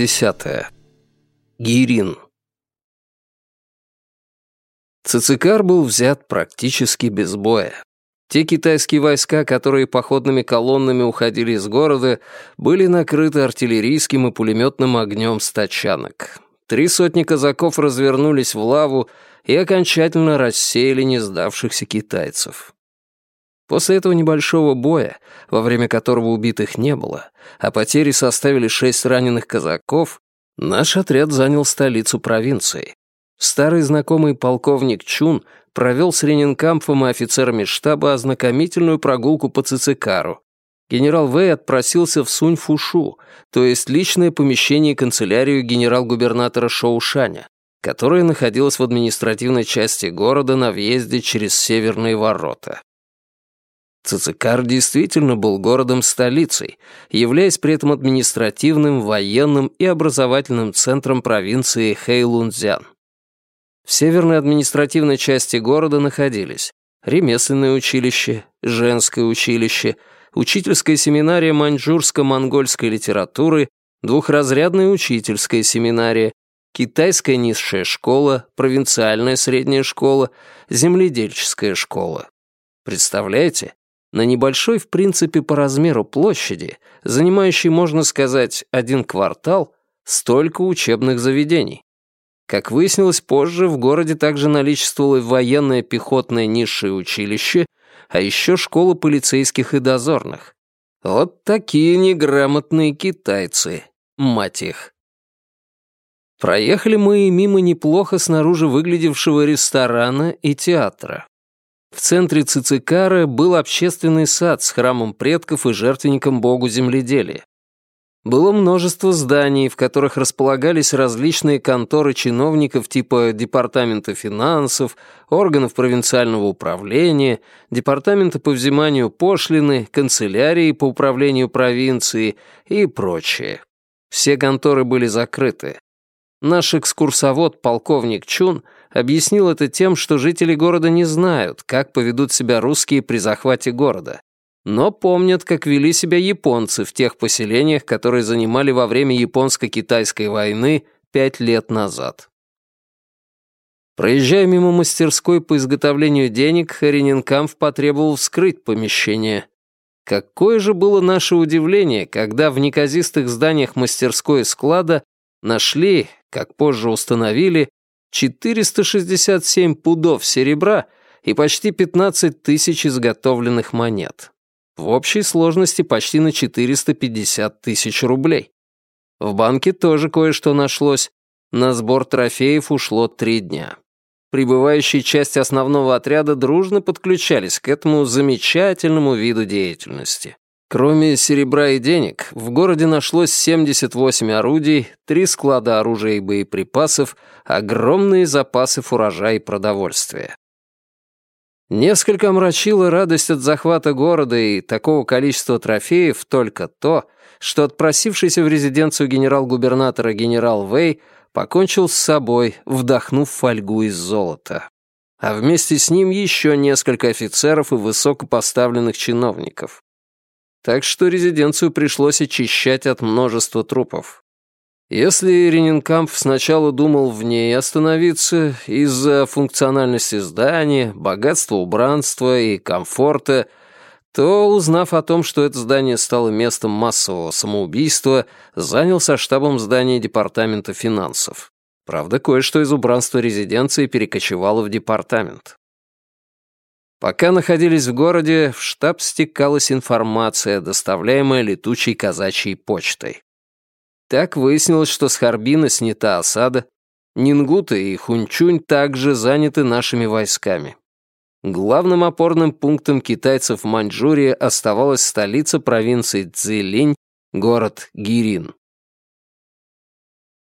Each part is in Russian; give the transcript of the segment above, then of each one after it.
Десятая. Гирин. Цицикар был взят практически без боя. Те китайские войска, которые походными колоннами уходили из города, были накрыты артиллерийским и пулеметным огнем с тачанок. Три сотни казаков развернулись в лаву и окончательно рассеяли не сдавшихся китайцев. После этого небольшого боя, во время которого убитых не было, а потери составили шесть раненых казаков, наш отряд занял столицу провинции. Старый знакомый полковник Чун провел с Ренинкампфом и офицерами штаба ознакомительную прогулку по Цицикару. Генерал Вэй отпросился в Сунь-Фушу, то есть личное помещение канцелярию генерал-губернатора Шоушаня, которое находилось в административной части города на въезде через северные ворота. Цицикар действительно был городом-столицей, являясь при этом административным, военным и образовательным центром провинции Хэйлунцзян. В северной административной части города находились ремесленное училище, женское училище, учительская семинария маньчжурско-монгольской литературы, двухразрядная учительская семинария, китайская низшая школа, провинциальная средняя школа, земледельческая школа. Представляете, на небольшой, в принципе, по размеру площади, занимающей, можно сказать, один квартал, столько учебных заведений. Как выяснилось позже, в городе также наличествовало военное пехотное низшее училище, а еще школа полицейских и дозорных. Вот такие неграмотные китайцы, мать их. Проехали мы мимо неплохо снаружи выглядевшего ресторана и театра. В центре Цицикара был общественный сад с храмом предков и жертвенником богу земледелия. Было множество зданий, в которых располагались различные конторы чиновников типа Департамента финансов, органов провинциального управления, Департамента по взиманию пошлины, канцелярии по управлению провинцией и прочее. Все конторы были закрыты. Наш экскурсовод, полковник Чун, объяснил это тем, что жители города не знают, как поведут себя русские при захвате города, но помнят, как вели себя японцы в тех поселениях, которые занимали во время японско-китайской войны пять лет назад. Проезжая мимо мастерской по изготовлению денег, Хариненкамф потребовал вскрыть помещение. Какое же было наше удивление, когда в неказистых зданиях мастерской и склада нашли, как позже установили, 467 пудов серебра и почти 15 тысяч изготовленных монет. В общей сложности почти на 450 тысяч рублей. В банке тоже кое-что нашлось. На сбор трофеев ушло три дня. Прибывающие части основного отряда дружно подключались к этому замечательному виду деятельности. Кроме серебра и денег, в городе нашлось 78 орудий, три склада оружия и боеприпасов, огромные запасы фуража и продовольствия. Несколько омрачила радость от захвата города и такого количества трофеев только то, что отпросившийся в резиденцию генерал-губернатора генерал Вэй покончил с собой, вдохнув фольгу из золота. А вместе с ним еще несколько офицеров и высокопоставленных чиновников так что резиденцию пришлось очищать от множества трупов. Если Ренинкамп сначала думал в ней остановиться из-за функциональности здания, богатства убранства и комфорта, то, узнав о том, что это здание стало местом массового самоубийства, занялся штабом здания Департамента финансов. Правда, кое-что из убранства резиденции перекочевало в департамент. Пока находились в городе, в штаб стекалась информация, доставляемая летучей казачьей почтой. Так выяснилось, что с Харбина снята осада, Нингута и Хунчунь также заняты нашими войсками. Главным опорным пунктом китайцев в Маньчжурии оставалась столица провинции Цзилинь, город Гирин.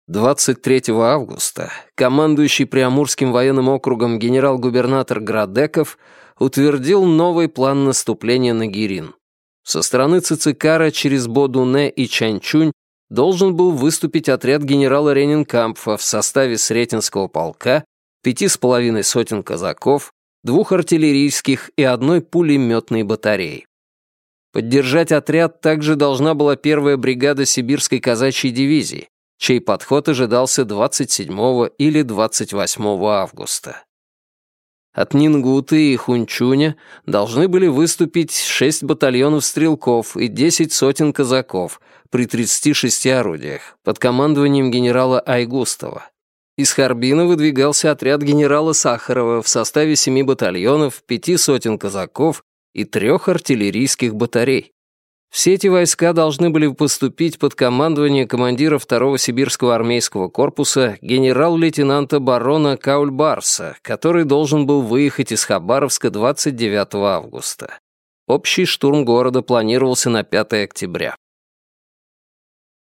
23 августа командующий Приамурским военным округом генерал-губернатор Градеков утвердил новый план наступления на Гирин. Со стороны Цицикара через Бодуне и Чанчунь должен был выступить отряд генерала Ренинкампфа в составе Сретенского полка, пяти с половиной сотен казаков, двух артиллерийских и одной пулеметной батареи. Поддержать отряд также должна была первая бригада сибирской казачьей дивизии, чей подход ожидался 27 или 28 августа. От Нингуты и Хунчуня должны были выступить 6 батальонов стрелков и 10 сотен казаков при 36 орудиях под командованием генерала Айгустова. Из Харбина выдвигался отряд генерала Сахарова в составе 7 батальонов, 5 сотен казаков и трех артиллерийских батарей. Все эти войска должны были поступить под командование командира второго сибирского армейского корпуса генерал-лейтенанта барона Каульбарса, который должен был выехать из Хабаровска 29 августа. Общий штурм города планировался на 5 октября.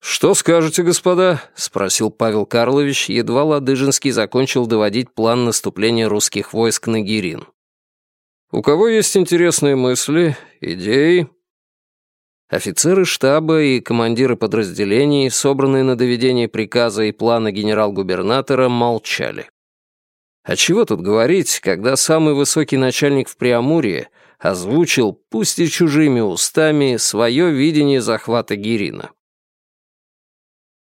«Что скажете, господа?» — спросил Павел Карлович, едва Ладыжинский закончил доводить план наступления русских войск на Гирин. У кого есть интересные мысли, идеи?» Офицеры штаба и командиры подразделений, собранные на доведение приказа и плана генерал-губернатора, молчали. А чего тут говорить, когда самый высокий начальник в Преамурье озвучил, пусть и чужими устами, свое видение захвата Гирина.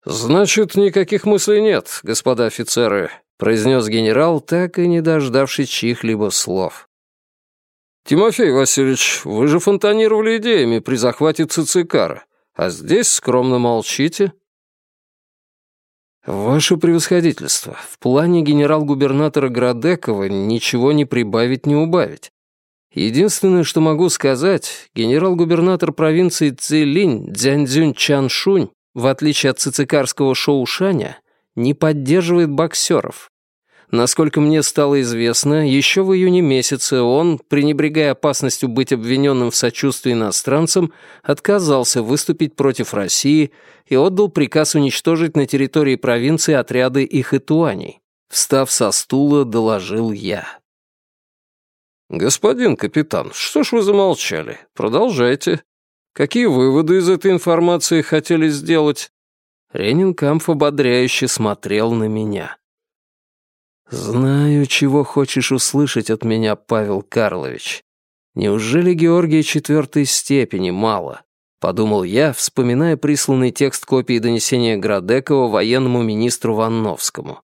«Значит, никаких мыслей нет, господа офицеры», — произнес генерал, так и не дождавшись чьих-либо слов. «Тимофей Васильевич, вы же фонтанировали идеями при захвате Цицикара, а здесь скромно молчите». «Ваше превосходительство, в плане генерал-губернатора Градекова ничего не прибавить, не убавить. Единственное, что могу сказать, генерал-губернатор провинции Цзилинь Дзяньцзюнь Чаншунь, в отличие от цицикарского Шоушаня, не поддерживает боксеров, Насколько мне стало известно, еще в июне месяце он, пренебрегая опасностью быть обвиненным в сочувствии иностранцам, отказался выступить против России и отдал приказ уничтожить на территории провинции отряды Ихэтуаней. Встав со стула, доложил я. «Господин капитан, что ж вы замолчали? Продолжайте. Какие выводы из этой информации хотели сделать?» Ренинкамф ободряюще смотрел на меня. «Знаю, чего хочешь услышать от меня, Павел Карлович. Неужели Георгия четвертой степени мало?» — подумал я, вспоминая присланный текст копии донесения Градекова военному министру Ванновскому.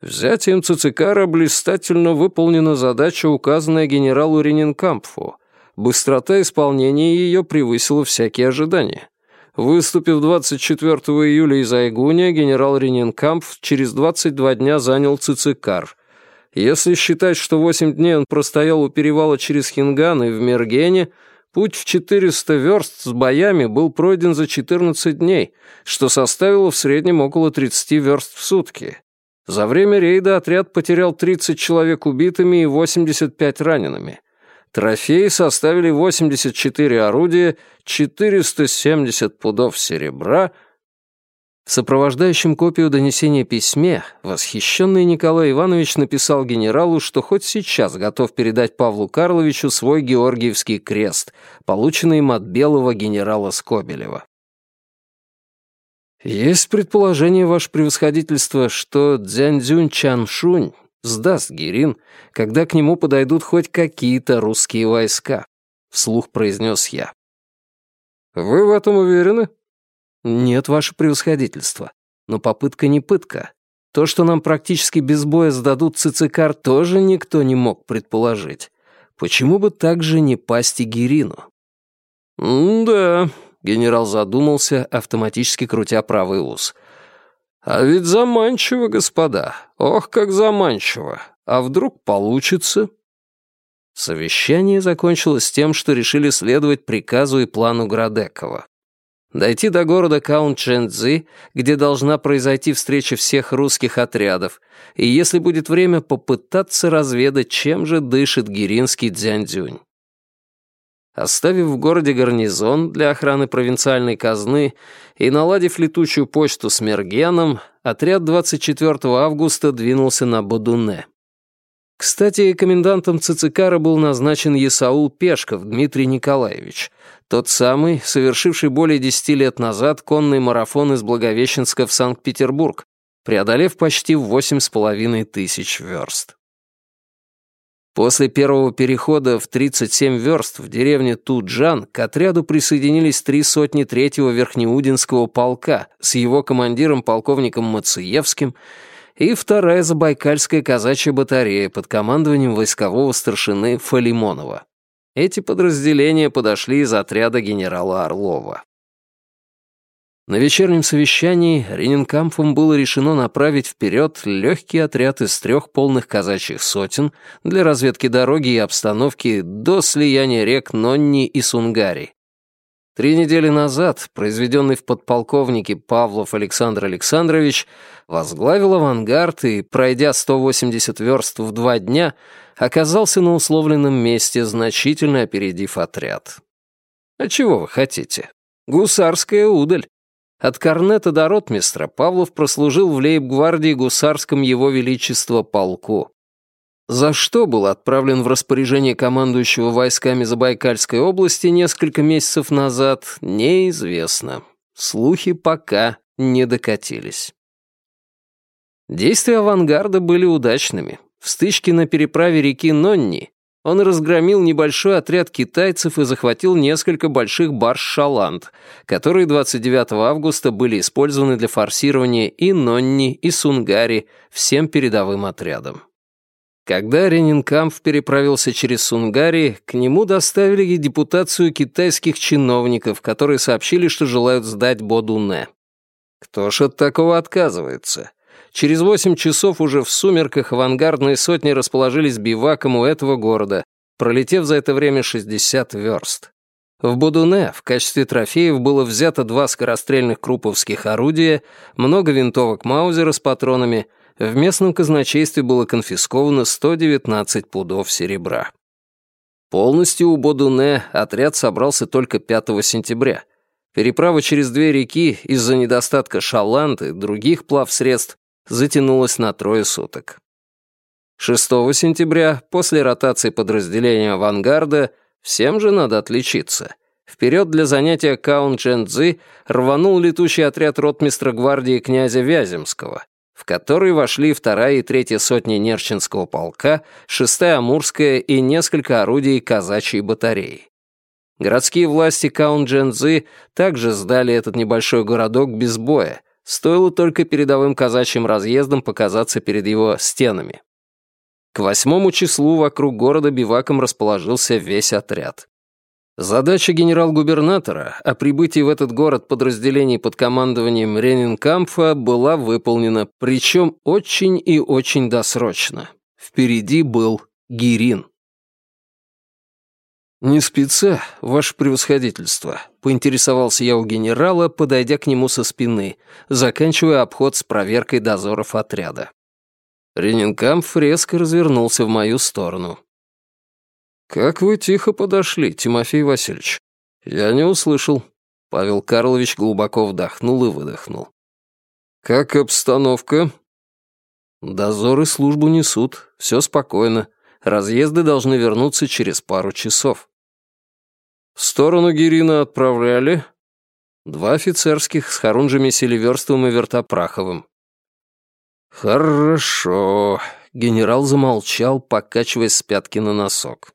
Взятием Цицикара блистательно выполнена задача, указанная генералу Ренинкампфу. Быстрота исполнения ее превысила всякие ожидания. Выступив 24 июля из Айгуня, генерал Ренинкамп через 22 дня занял Цицикар. Если считать, что 8 дней он простоял у перевала через Хинган и в Мергене, путь в 400 верст с боями был пройден за 14 дней, что составило в среднем около 30 верст в сутки. За время рейда отряд потерял 30 человек убитыми и 85 ранеными. Трофеи составили 84 орудия, 470 пудов серебра. В сопровождающем копию донесения письме восхищенный Николай Иванович написал генералу, что хоть сейчас готов передать Павлу Карловичу свой Георгиевский крест, полученный им от белого генерала Скобелева. «Есть предположение, ваше превосходительство, что Дзяньцзюнь Чаншунь сдаст Гирин, когда к нему подойдут хоть какие-то русские войска», — вслух произнес я. «Вы в этом уверены?» «Нет, ваше превосходительство. Но попытка не пытка. То, что нам практически без боя сдадут Цицикар, тоже никто не мог предположить. Почему бы так же не пасть и Гирину?» «Да», — генерал задумался, автоматически крутя правый ус. «А ведь заманчиво, господа. Ох, как заманчиво. А вдруг получится?» Совещание закончилось тем, что решили следовать приказу и плану Градекова. Дойти до города Каунт-Чэнцзи, где должна произойти встреча всех русских отрядов, и, если будет время, попытаться разведать, чем же дышит гиринский Дзяньцзюнь. Оставив в городе гарнизон для охраны провинциальной казны и наладив летучую почту с Мергеном, отряд 24 августа двинулся на Бодуне. Кстати, комендантом Цицикара был назначен Есаул Пешков Дмитрий Николаевич, тот самый, совершивший более десяти лет назад конный марафон из Благовещенска в Санкт-Петербург, преодолев почти восемь с половиной тысяч верст. После первого перехода в 37 верст в деревне Туджан к отряду присоединились три сотни третьего Верхнеудинского полка с его командиром полковником Мациевским и вторая Забайкальская казачья батарея под командованием войскового старшины Фалимонова. Эти подразделения подошли из отряда генерала Орлова. На вечернем совещании Ренинкампфом было решено направить вперед легкий отряд из трех полных казачьих сотен для разведки дороги и обстановки до слияния рек Нонни и Сунгари. Три недели назад произведенный в подполковнике Павлов Александр Александрович возглавил авангард и, пройдя 180 верст в два дня, оказался на условленном месте, значительно опередив отряд. А чего вы хотите? Гусарская удаль. От корнета до ротмистра Павлов прослужил в лейб-гвардии гусарском его величества полку. За что был отправлен в распоряжение командующего войсками Забайкальской области несколько месяцев назад, неизвестно. Слухи пока не докатились. Действия авангарда были удачными. В стычке на переправе реки Нонни он разгромил небольшой отряд китайцев и захватил несколько больших барж «Шаланд», которые 29 августа были использованы для форсирования и Нонни, и Сунгари всем передовым отрядом. Когда Ренинкамф переправился через Сунгари, к нему доставили депутацию китайских чиновников, которые сообщили, что желают сдать Бодуне. Кто ж от такого отказывается? Через восемь часов уже в сумерках авангардные сотни расположились биваком у этого города, пролетев за это время 60 верст. В Будуне в качестве трофеев было взято два скорострельных круповских орудия, много винтовок Маузера с патронами, в местном казначействе было конфисковано 119 пудов серебра. Полностью у Бодуне отряд собрался только 5 сентября. Переправа через две реки из-за недостатка шаланд и других плавсредств затянулась на трое суток. 6 сентября, после ротации подразделения авангарда, всем же надо отличиться. Вперед для занятия Каун-Джен-Цзы рванул летущий отряд ротмистра гвардии князя Вяземского, в который вошли вторая и третья сотни Нерчинского полка, шестая Амурская и несколько орудий казачьей батареи. Городские власти Каун-Джен-Цзы также сдали этот небольшой городок без боя, Стоило только передовым казачьим разъездам показаться перед его стенами. К восьмому числу вокруг города биваком расположился весь отряд. Задача генерал-губернатора о прибытии в этот город подразделений под командованием Ренинкампфа была выполнена, причем очень и очень досрочно. Впереди был Гирин. «Не спится, ваше превосходительство», — поинтересовался я у генерала, подойдя к нему со спины, заканчивая обход с проверкой дозоров отряда. Ренинкамф резко развернулся в мою сторону. «Как вы тихо подошли, Тимофей Васильевич?» «Я не услышал». Павел Карлович глубоко вдохнул и выдохнул. «Как обстановка?» «Дозоры службу несут, все спокойно. Разъезды должны вернуться через пару часов». В сторону Гирина отправляли два офицерских с Харунжами Селиверстовым и Вертопраховым. «Хорошо», — генерал замолчал, покачиваясь с пятки на носок.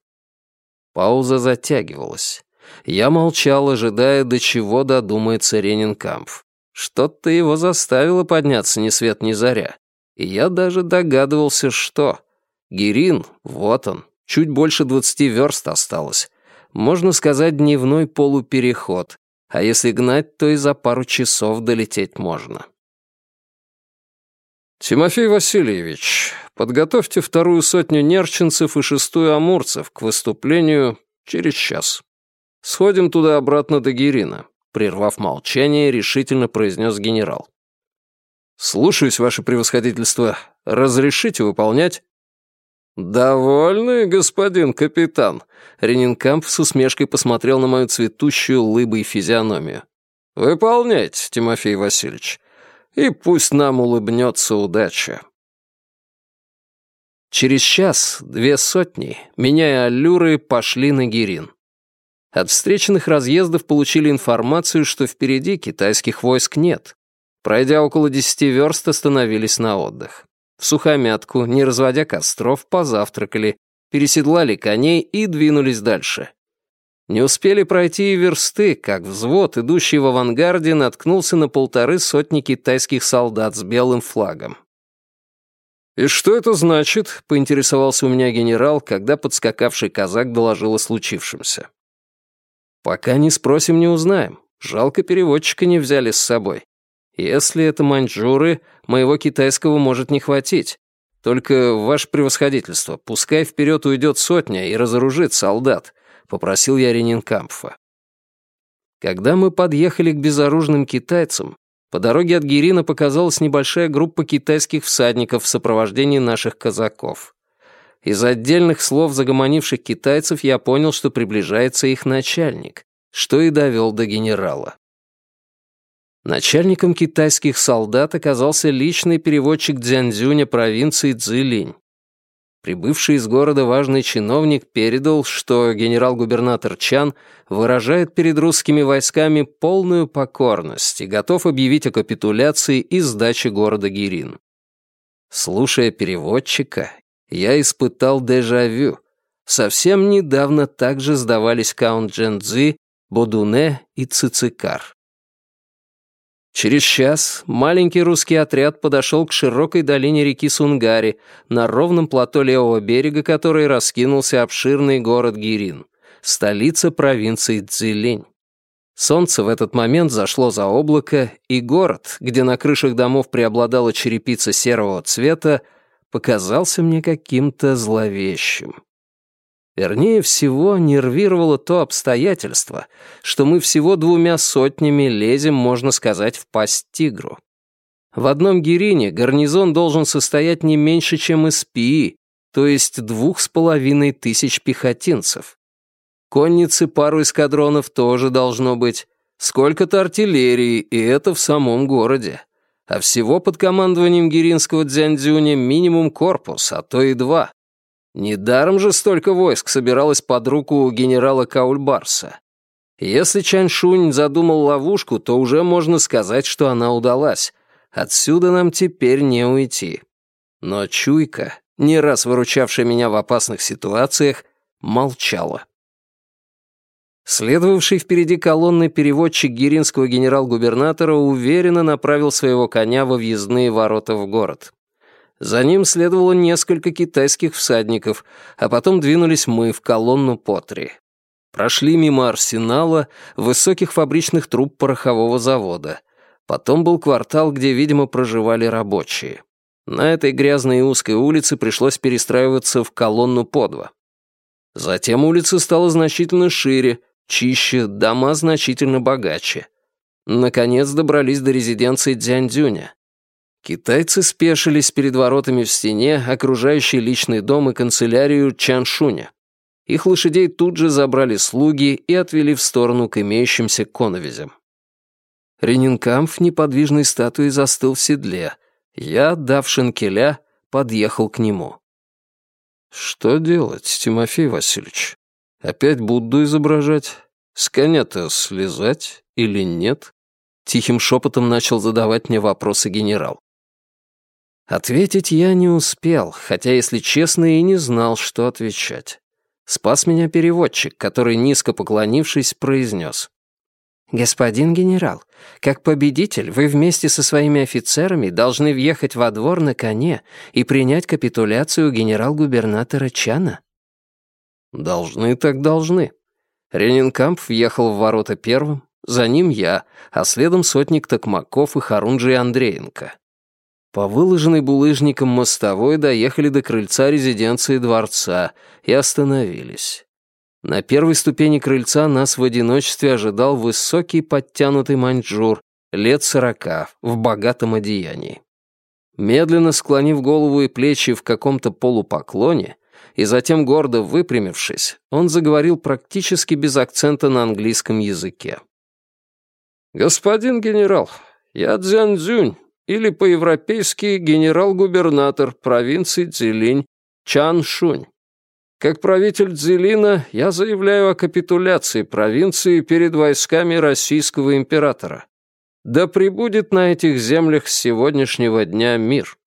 Пауза затягивалась. Я молчал, ожидая, до чего додумается Ренинкампф. Что-то его заставило подняться ни свет ни заря. И я даже догадывался, что. Гирин, вот он, чуть больше двадцати верст осталось. Можно сказать, дневной полупереход, а если гнать, то и за пару часов долететь можно. «Тимофей Васильевич, подготовьте вторую сотню нерчинцев и шестую амурцев к выступлению через час. Сходим туда-обратно до Гирина», — прервав молчание, решительно произнес генерал. «Слушаюсь, ваше превосходительство. Разрешите выполнять?» «Довольны, господин капитан?» Ренинкамп с усмешкой посмотрел на мою цветущую лыбой физиономию. «Выполняйте, Тимофей Васильевич, и пусть нам улыбнется удача». Через час две сотни, меняя аллюры, пошли на Гирин. От встреченных разъездов получили информацию, что впереди китайских войск нет. Пройдя около десяти верст, остановились на отдых. В сухомятку, не разводя костров, позавтракали, переседлали коней и двинулись дальше. Не успели пройти и версты, как взвод, идущий в авангарде, наткнулся на полторы сотни китайских солдат с белым флагом. «И что это значит?» — поинтересовался у меня генерал, когда подскакавший казак доложил о случившемся. «Пока не спросим, не узнаем. Жалко, переводчика не взяли с собой. Если это маньчжуры, моего китайского может не хватить. Только, ваше превосходительство, пускай вперед уйдет сотня и разоружит солдат», — попросил я Ренинкампфа. Когда мы подъехали к безоружным китайцам, по дороге от Гирина показалась небольшая группа китайских всадников в сопровождении наших казаков. Из отдельных слов загомонивших китайцев я понял, что приближается их начальник, что и довел до генерала. Начальником китайских солдат оказался личный переводчик Дзянзюня провинции Цзилинь. Прибывший из города важный чиновник передал, что генерал-губернатор Чан выражает перед русскими войсками полную покорность и готов объявить о капитуляции и сдаче города Гирин. Слушая переводчика, я испытал дежавю. Совсем недавно также сдавались Каунт Дженцзи, Бодуне и Цицикар. Через час маленький русский отряд подошел к широкой долине реки Сунгари, на ровном плато левого берега которой раскинулся обширный город Гирин, столица провинции Цзилинь. Солнце в этот момент зашло за облако, и город, где на крышах домов преобладала черепица серого цвета, показался мне каким-то зловещим. Вернее всего, нервировало то обстоятельство, что мы всего двумя сотнями лезем, можно сказать, в пасть тигру. В одном Гирине гарнизон должен состоять не меньше, чем из ПИИ, то есть двух с половиной тысяч пехотинцев. Конницы пару эскадронов тоже должно быть. Сколько-то артиллерии, и это в самом городе. А всего под командованием гиринского дзяндзюня минимум корпус, а то и два. Недаром же столько войск собиралось под руку у генерала Каульбарса. Если Чаншунь задумал ловушку, то уже можно сказать, что она удалась. Отсюда нам теперь не уйти. Но чуйка, не раз выручавшая меня в опасных ситуациях, молчала. Следовавший впереди колонны переводчик гиринского генерал-губернатора уверенно направил своего коня во въездные ворота в город. За ним следовало несколько китайских всадников, а потом двинулись мы в колонну по три. Прошли мимо арсенала, высоких фабричных труб порохового завода. Потом был квартал, где, видимо, проживали рабочие. На этой грязной и узкой улице пришлось перестраиваться в колонну по два. Затем улица стала значительно шире, чище, дома значительно богаче. Наконец добрались до резиденции Дзяньдзюня. Китайцы спешились перед воротами в стене, окружающей личный дом и канцелярию Чаншуня. Их лошадей тут же забрали слуги и отвели в сторону к имеющимся коновизям. Ренинкамф неподвижной статуей застыл в седле. Я, дав шинкеля, подъехал к нему. «Что делать, Тимофей Васильевич? Опять Будду изображать? С коня-то слезать или нет?» Тихим шепотом начал задавать мне вопросы генерал. Ответить я не успел, хотя, если честно, и не знал, что отвечать. Спас меня переводчик, который, низко поклонившись, произнес. «Господин генерал, как победитель вы вместе со своими офицерами должны въехать во двор на коне и принять капитуляцию генерал-губернатора Чана». «Должны так должны». Ренинкамп въехал в ворота первым, за ним я, а следом сотник Токмаков и Харунжи Андреенко. По выложенной булыжником мостовой доехали до крыльца резиденции дворца и остановились. На первой ступени крыльца нас в одиночестве ожидал высокий подтянутый маньчжур, лет сорока, в богатом одеянии. Медленно склонив голову и плечи в каком-то полупоклоне, и затем гордо выпрямившись, он заговорил практически без акцента на английском языке. «Господин генерал, я Цзянь Цзюнь, или по-европейски генерал-губернатор провинции Цзилинь Чан Шунь. Как правитель Цзилина я заявляю о капитуляции провинции перед войсками российского императора. Да пребудет на этих землях с сегодняшнего дня мир.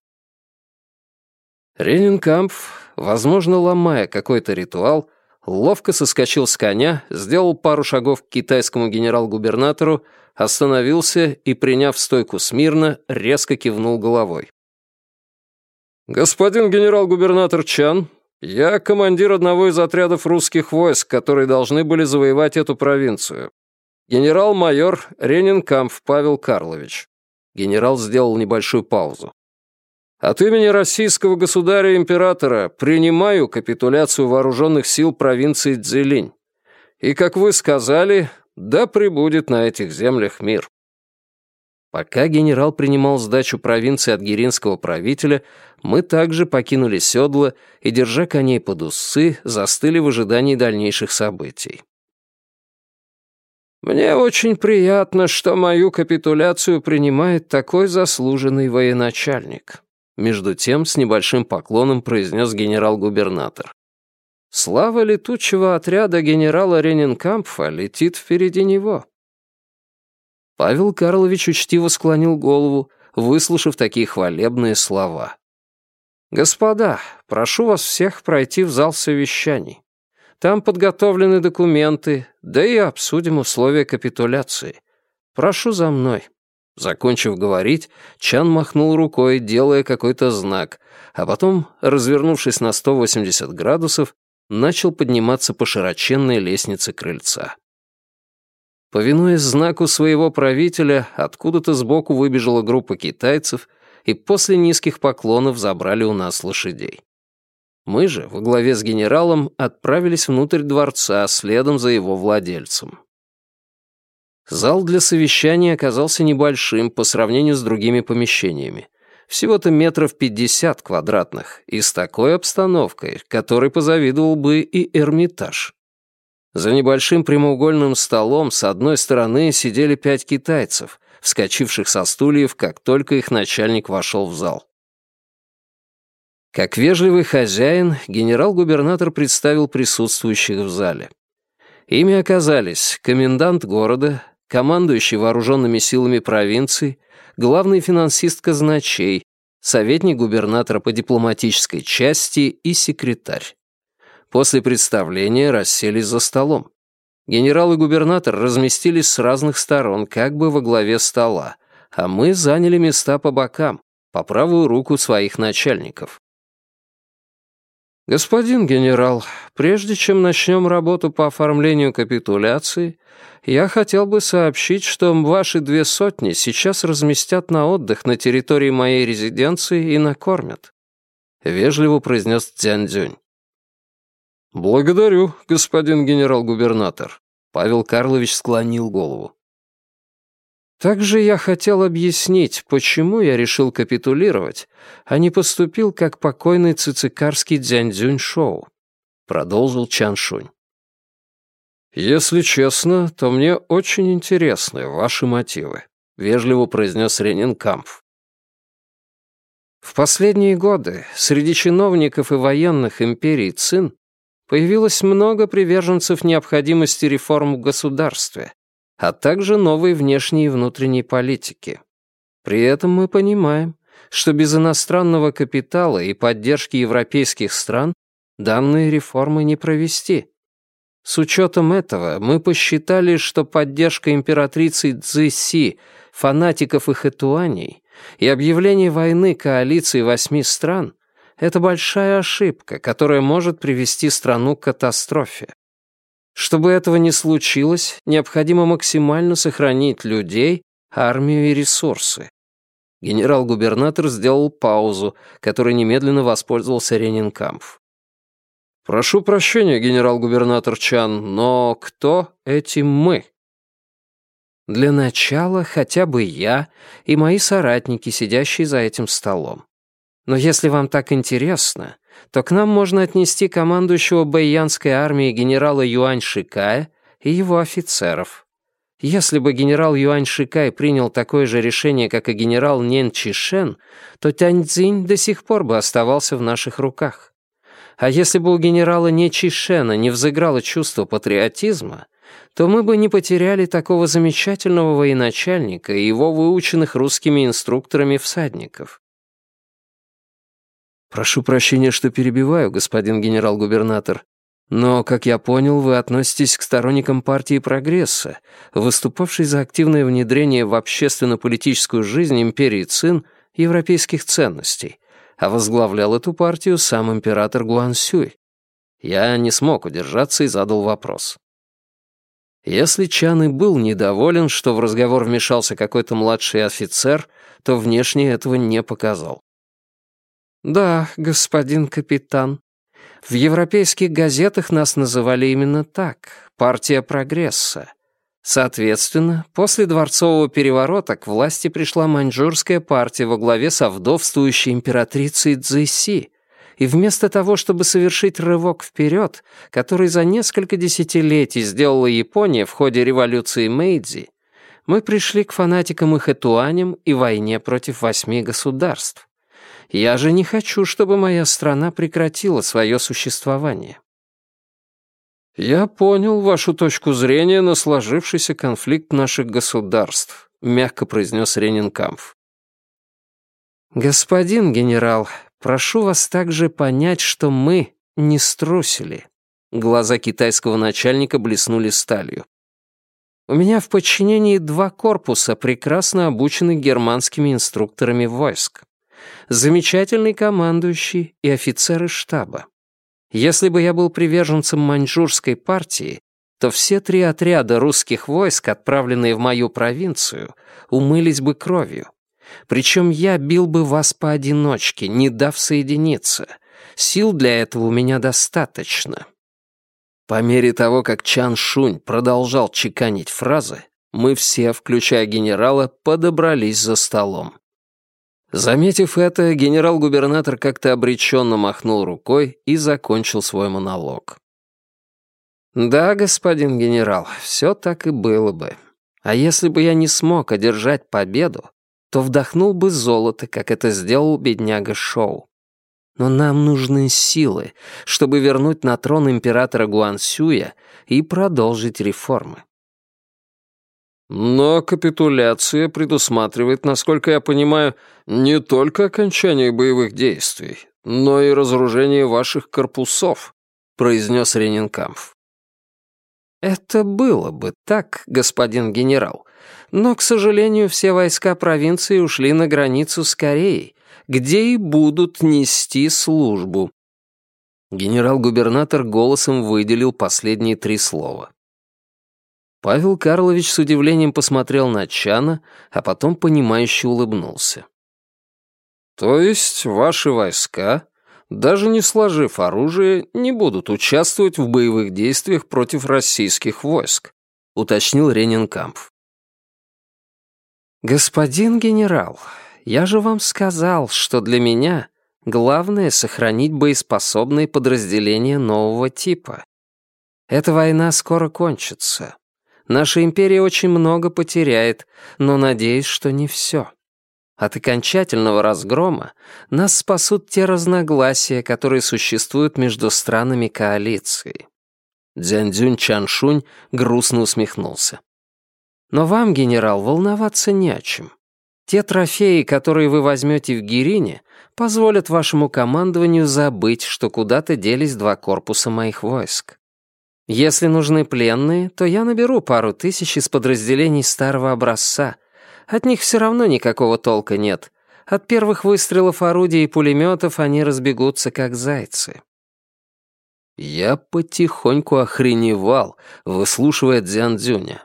Ренинкамп возможно, ломая какой-то ритуал, ловко соскочил с коня, сделал пару шагов к китайскому генерал-губернатору, остановился и, приняв стойку смирно, резко кивнул головой. «Господин генерал-губернатор Чан, я командир одного из отрядов русских войск, которые должны были завоевать эту провинцию. Генерал-майор Ренинкамп Павел Карлович». Генерал сделал небольшую паузу. От имени российского государя-императора принимаю капитуляцию вооруженных сил провинции Цзилинь. И, как вы сказали, да пребудет на этих землях мир. Пока генерал принимал сдачу провинции от гиринского правителя, мы также покинули седло и, держа коней под усы, застыли в ожидании дальнейших событий. «Мне очень приятно, что мою капитуляцию принимает такой заслуженный военачальник», между тем с небольшим поклоном произнес генерал-губернатор. «Слава летучего отряда генерала Ренинкампфа летит впереди него». Павел Карлович учтиво склонил голову, выслушав такие хвалебные слова. «Господа, прошу вас всех пройти в зал совещаний. Там подготовлены документы, да и обсудим условия капитуляции. Прошу за мной». Закончив говорить, Чан махнул рукой, делая какой-то знак, а потом, развернувшись на 180 градусов, начал подниматься по широченной лестнице крыльца. Повинуясь знаку своего правителя, откуда-то сбоку выбежала группа китайцев и после низких поклонов забрали у нас лошадей. Мы же, во главе с генералом, отправились внутрь дворца следом за его владельцем. Зал для совещания оказался небольшим по сравнению с другими помещениями. Всего-то метров пятьдесят квадратных, и с такой обстановкой, которой позавидовал бы и Эрмитаж. За небольшим прямоугольным столом с одной стороны сидели пять китайцев, вскочивших со стульев, как только их начальник вошел в зал. Как вежливый хозяин, генерал-губернатор представил присутствующих в зале. Ими оказались комендант города, командующий вооруженными силами провинции, главный финансист казначей, советник губернатора по дипломатической части и секретарь. После представления расселись за столом. Генерал и губернатор разместились с разных сторон, как бы во главе стола, а мы заняли места по бокам, по правую руку своих начальников. «Господин генерал, прежде чем начнем работу по оформлению капитуляции, я хотел бы сообщить, что ваши две сотни сейчас разместят на отдых на территории моей резиденции и накормят», — вежливо произнес Цзяньцзюнь. «Благодарю, господин генерал-губернатор», — Павел Карлович склонил голову. Также я хотел объяснить, почему я решил капитулировать, а не поступил как покойный цицикарский Дзяньцзюнь Шоу, продолжил Чан Шунь. Если честно, то мне очень интересны ваши мотивы, вежливо произнес Ренин Кампф. В последние годы среди чиновников и военных империи Цин появилось много приверженцев необходимости реформ в государстве, а также новой внешней и внутренней политики. При этом мы понимаем, что без иностранного капитала и поддержки европейских стран данные реформы не провести. С учетом этого мы посчитали, что поддержка императрицы Цзэси, фанатиков и хэтуаней и объявление войны коалиции восьми стран — это большая ошибка, которая может привести страну к катастрофе. Чтобы этого не случилось, необходимо максимально сохранить людей, армию и ресурсы. Генерал-губернатор сделал паузу, которой немедленно воспользовался Ренинкампф. «Прошу прощения, генерал-губернатор Чан, но кто эти «мы»?» «Для начала хотя бы я и мои соратники, сидящие за этим столом. Но если вам так интересно, то к нам можно отнести командующего Бэйянской армией генерала Юань Шикая и его офицеров. Если бы генерал Юань Шикай принял такое же решение, как и генерал Нен Чишен, то Тяньцзинь до сих пор бы оставался в наших руках. А если бы у генерала Не Чишена не взыграло чувство патриотизма, то мы бы не потеряли такого замечательного военачальника и его выученных русскими инструкторами всадников. «Прошу прощения, что перебиваю, господин генерал-губернатор, но, как я понял, вы относитесь к сторонникам партии прогресса, выступавшей за активное внедрение в общественно-политическую жизнь империи Цин европейских ценностей, а возглавлял эту партию сам император Гуансюй. Я не смог удержаться и задал вопрос. Если Чан и был недоволен, что в разговор вмешался какой-то младший офицер, то внешне этого не показал. «Да, господин капитан. В европейских газетах нас называли именно так — партия прогресса. Соответственно, после дворцового переворота к власти пришла маньчжурская партия во главе со вдовствующей императрицей Цзэси, и вместо того, чтобы совершить рывок вперед, который за несколько десятилетий сделала Япония в ходе революции Мэйдзи, мы пришли к фанатикам и хэтуаням и войне против восьми государств. Я же не хочу, чтобы моя страна прекратила свое существование. Я понял вашу точку зрения на сложившийся конфликт наших государств, мягко произнес Ренинкамф. Господин генерал, прошу вас также понять, что мы не струсили. Глаза китайского начальника блеснули сталью. У меня в подчинении два корпуса, прекрасно обученных германскими инструкторами войск замечательный командующий и офицеры штаба. Если бы я был приверженцем маньчжурской партии, то все три отряда русских войск, отправленные в мою провинцию, умылись бы кровью. Причем я бил бы вас поодиночке, не дав соединиться. Сил для этого у меня достаточно. По мере того, как Чан Шунь продолжал чеканить фразы, мы все, включая генерала, подобрались за столом. Заметив это, генерал-губернатор как-то обреченно махнул рукой и закончил свой монолог. «Да, господин генерал, все так и было бы. А если бы я не смог одержать победу, то вдохнул бы золото, как это сделал бедняга Шоу. Но нам нужны силы, чтобы вернуть на трон императора Гуансюя и продолжить реформы. Но капитуляция предусматривает, насколько я понимаю, не только окончание боевых действий, но и разоружение ваших корпусов», — произнес Ренинкамф. «Это было бы так, господин генерал, но, к сожалению, все войска провинции ушли на границу с Кореей, где и будут нести службу». Генерал-губернатор голосом выделил последние три слова. Павел Карлович с удивлением посмотрел на Чана, а потом понимающе улыбнулся. «То есть ваши войска, даже не сложив оружие, не будут участвовать в боевых действиях против российских войск», — уточнил Ренинкампф. «Господин генерал, я же вам сказал, что для меня главное — сохранить боеспособные подразделения нового типа. Эта война скоро кончится. Наша империя очень много потеряет, но надеюсь, что не все. От окончательного разгрома нас спасут те разногласия, которые существуют между странами коалиции. Дзяньцзюнь Чаншунь грустно усмехнулся. Но вам, генерал, волноваться не о чем. Те трофеи, которые вы возьмете в Гирине, позволят вашему командованию забыть, что куда-то делись два корпуса моих войск. Если нужны пленные, то я наберу пару тысяч из подразделений старого образца. От них все равно никакого толка нет. От первых выстрелов орудий и пулеметов они разбегутся, как зайцы. Я потихоньку охреневал, выслушивая Дзян-Дзюня.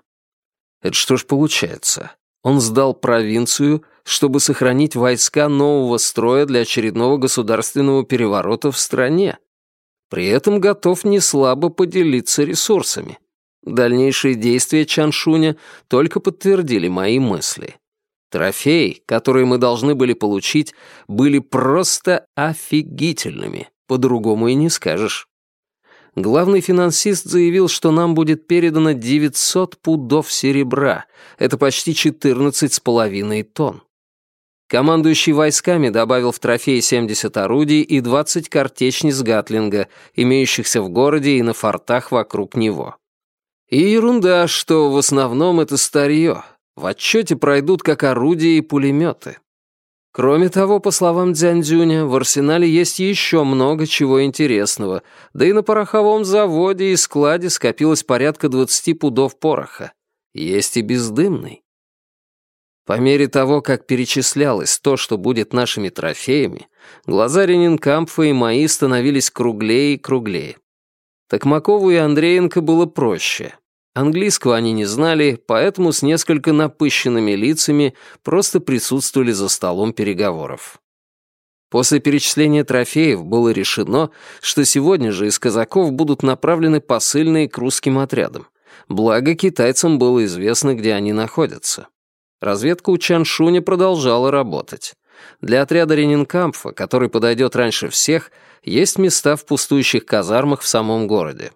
Это что ж получается? Он сдал провинцию, чтобы сохранить войска нового строя для очередного государственного переворота в стране. При этом готов не слабо поделиться ресурсами. Дальнейшие действия Чаншуня только подтвердили мои мысли. Трофеи, которые мы должны были получить, были просто офигительными, по-другому и не скажешь. Главный финансист заявил, что нам будет передано 900 пудов серебра, это почти 14 с половиной тонн. Командующий войсками добавил в трофей 70 орудий и 20 картечниц Гатлинга, имеющихся в городе и на фортах вокруг него. И ерунда, что в основном это старье. В отчете пройдут как орудия и пулеметы. Кроме того, по словам Дзяньцзюня, в арсенале есть еще много чего интересного, да и на пороховом заводе и складе скопилось порядка 20 пудов пороха. Есть и бездымный. По мере того, как перечислялось то, что будет нашими трофеями, глаза Ренинкампфа и мои становились круглее и круглее. Токмакову и Андреенко было проще. Английского они не знали, поэтому с несколько напыщенными лицами просто присутствовали за столом переговоров. После перечисления трофеев было решено, что сегодня же из казаков будут направлены посыльные к русским отрядам. Благо, китайцам было известно, где они находятся. Разведка у Чаншуня продолжала работать. Для отряда Ренинкампфа, который подойдет раньше всех, есть места в пустующих казармах в самом городе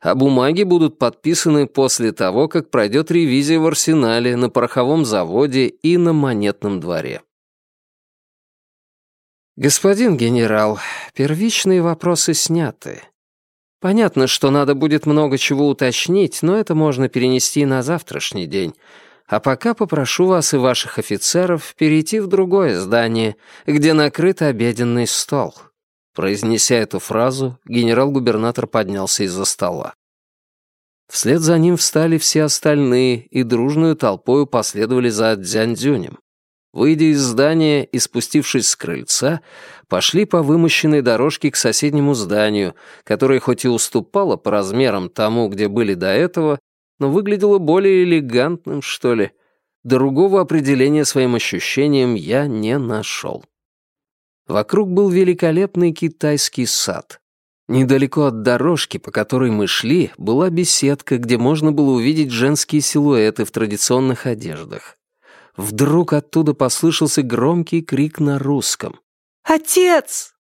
а бумаги будут подписаны после того, как пройдет ревизия в арсенале, на пороховом заводе и на монетном дворе. Господин генерал, первичные вопросы сняты. Понятно, что надо будет много чего уточнить, но это можно перенести на завтрашний день. А пока попрошу вас и ваших офицеров перейти в другое здание, где накрыт обеденный стол. Произнеся эту фразу, генерал-губернатор поднялся из-за стола. Вслед за ним встали все остальные и дружную толпою последовали за Дзяньцзюнем. Выйдя из здания и спустившись с крыльца, пошли по вымощенной дорожке к соседнему зданию, которое хоть и уступало по размерам тому, где были до этого, но выглядело более элегантным, что ли. Другого определения своим ощущениям я не нашел. Вокруг был великолепный китайский сад. Недалеко от дорожки, по которой мы шли, была беседка, где можно было увидеть женские силуэты в традиционных одеждах. Вдруг оттуда послышался громкий крик на русском. «Отец!»